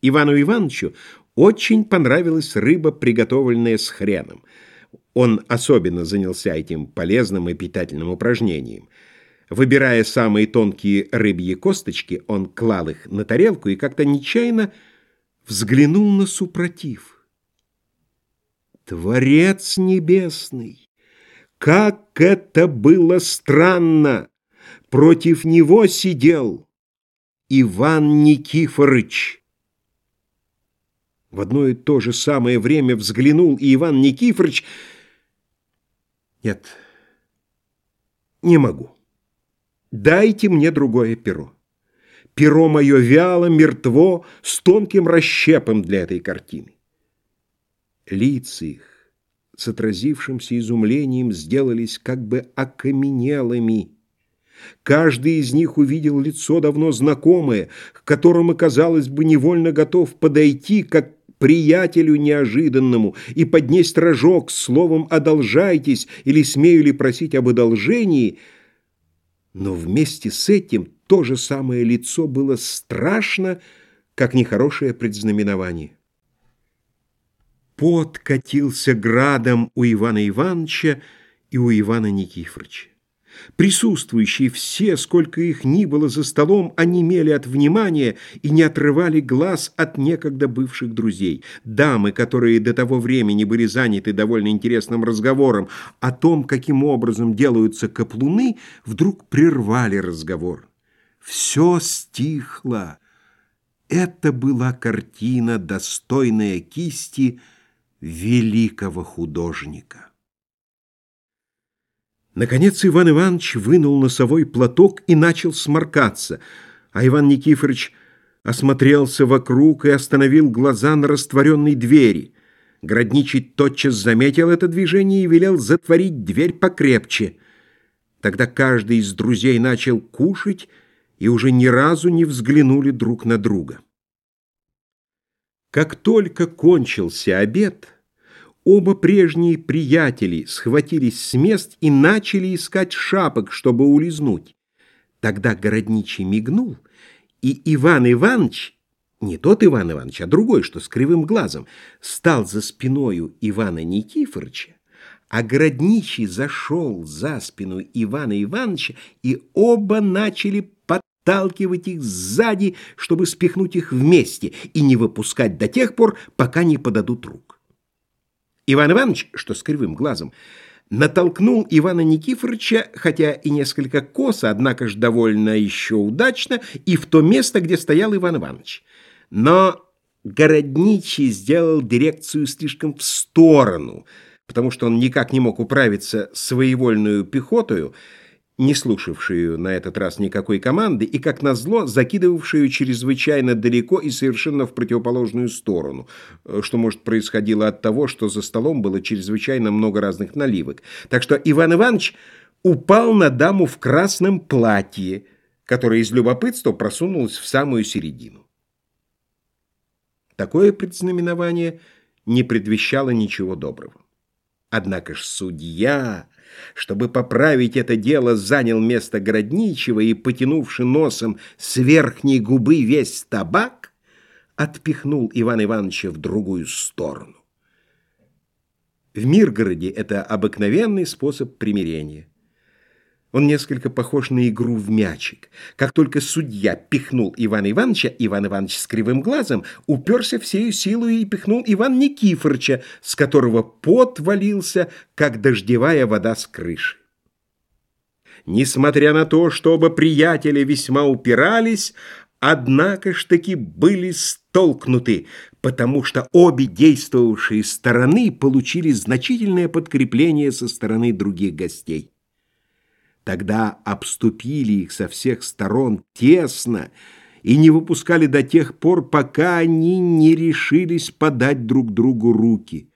Ивану Ивановичу очень понравилась рыба, приготовленная с хреном. Он особенно занялся этим полезным и питательным упражнением. Выбирая самые тонкие рыбьи косточки, он клал их на тарелку и как-то нечаянно взглянул на супротив. Творец небесный! Как это было странно! Против него сидел Иван Никифорыч. В одно и то же самое время взглянул и Иван Никифорович. Нет, не могу. Дайте мне другое перо. Перо мое вяло, мертво, с тонким расщепом для этой картины. Лица их с отразившимся изумлением сделались как бы окаменелыми. Каждый из них увидел лицо давно знакомое, к которому, казалось бы, невольно готов подойти, как приятелю неожиданному и поднесть рожок словом «одолжайтесь» или «смею ли просить об одолжении», но вместе с этим то же самое лицо было страшно, как нехорошее предзнаменование. Пот катился градом у Ивана Ивановича и у Ивана Никифоровича. Присутствующие все, сколько их ни было за столом, онемели от внимания и не отрывали глаз от некогда бывших друзей. Дамы, которые до того времени были заняты довольно интересным разговором о том, каким образом делаются каплуны, вдруг прервали разговор. Все стихло. Это была картина, достойная кисти великого художника. Наконец Иван Иванович вынул носовой платок и начал сморкаться, а Иван Никифорович осмотрелся вокруг и остановил глаза на растворенной двери. Городничий тотчас заметил это движение и велел затворить дверь покрепче. Тогда каждый из друзей начал кушать и уже ни разу не взглянули друг на друга. Как только кончился обед, Оба прежние приятели схватились с мест и начали искать шапок, чтобы улизнуть. Тогда городничий мигнул, и Иван Иванович, не тот Иван Иванович, а другой, что с кривым глазом, стал за спиною Ивана Никифоровича, а городничий зашел за спину Ивана Ивановича, и оба начали подталкивать их сзади, чтобы спихнуть их вместе и не выпускать до тех пор, пока не подадут рук. Иван Иванович, что с кривым глазом, натолкнул Ивана Никифоровича, хотя и несколько косо, однако же довольно еще удачно, и в то место, где стоял Иван Иванович. Но Городничий сделал дирекцию слишком в сторону, потому что он никак не мог управиться своевольную пехотою, не слушавшую на этот раз никакой команды и, как назло, закидывавшую чрезвычайно далеко и совершенно в противоположную сторону, э, что, может, происходило от того, что за столом было чрезвычайно много разных наливок. Так что Иван Иванович упал на даму в красном платье, которая из любопытства просунулась в самую середину. Такое предзнаменование не предвещало ничего доброго. Однако ж судья чтобы поправить это дело, занял место городничего и, потянувши носом с верхней губы весь табак, отпихнул Ивана Ивановича в другую сторону. В Миргороде это обыкновенный способ примирения. Он несколько похож на игру в мячик. Как только судья пихнул Ивана Ивановича, Иван Иванович с кривым глазом уперся всею силой и пихнул Иван Никифорча, с которого пот валился, как дождевая вода с крыши. Несмотря на то, что оба приятеля весьма упирались, однако ж таки были столкнуты, потому что обе действовавшие стороны получили значительное подкрепление со стороны других гостей. Тогда обступили их со всех сторон тесно и не выпускали до тех пор, пока они не решились подать друг другу руки.